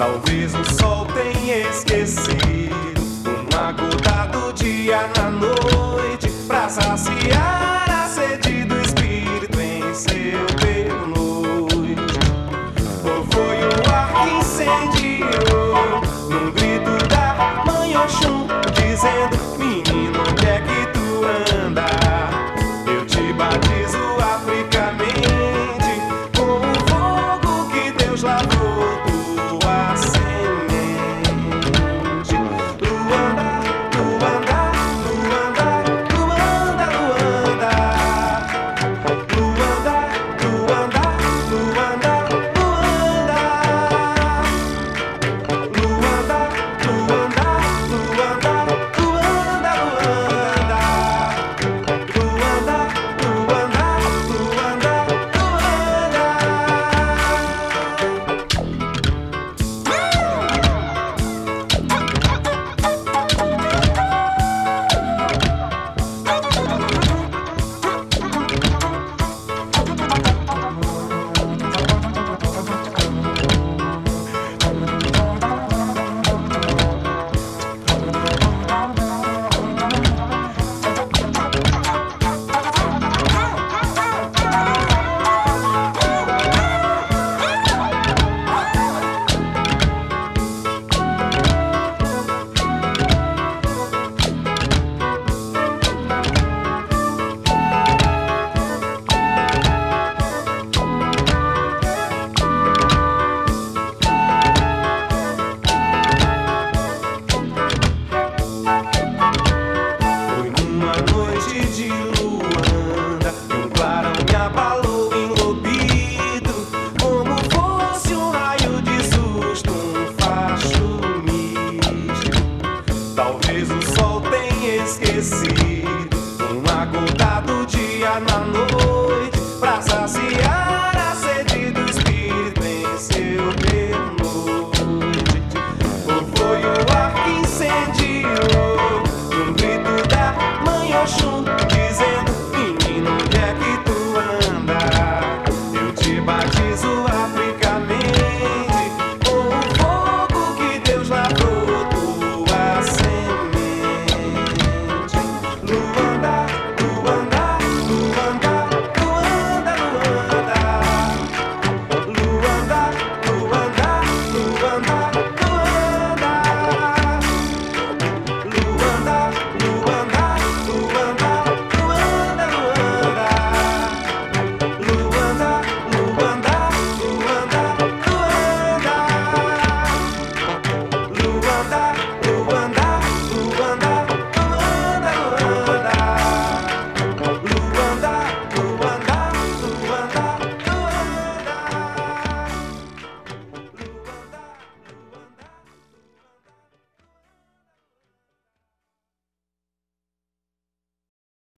Talvez o sol tenha esquecido um dado dia na noite pra saciar a sede do espírito em seu pelo noite. Ou foi o ar que incendiou num grito da mãe Oxum dizendo: Menino, onde é que tu anda? Eu te batizo africamente com o fogo que Deus lavou. Noite de Luanda um clarão me abalou enlobido, como fosse um raio de susto, um facho. Talvez o sol tenha esquecido, um gota do dia na noite.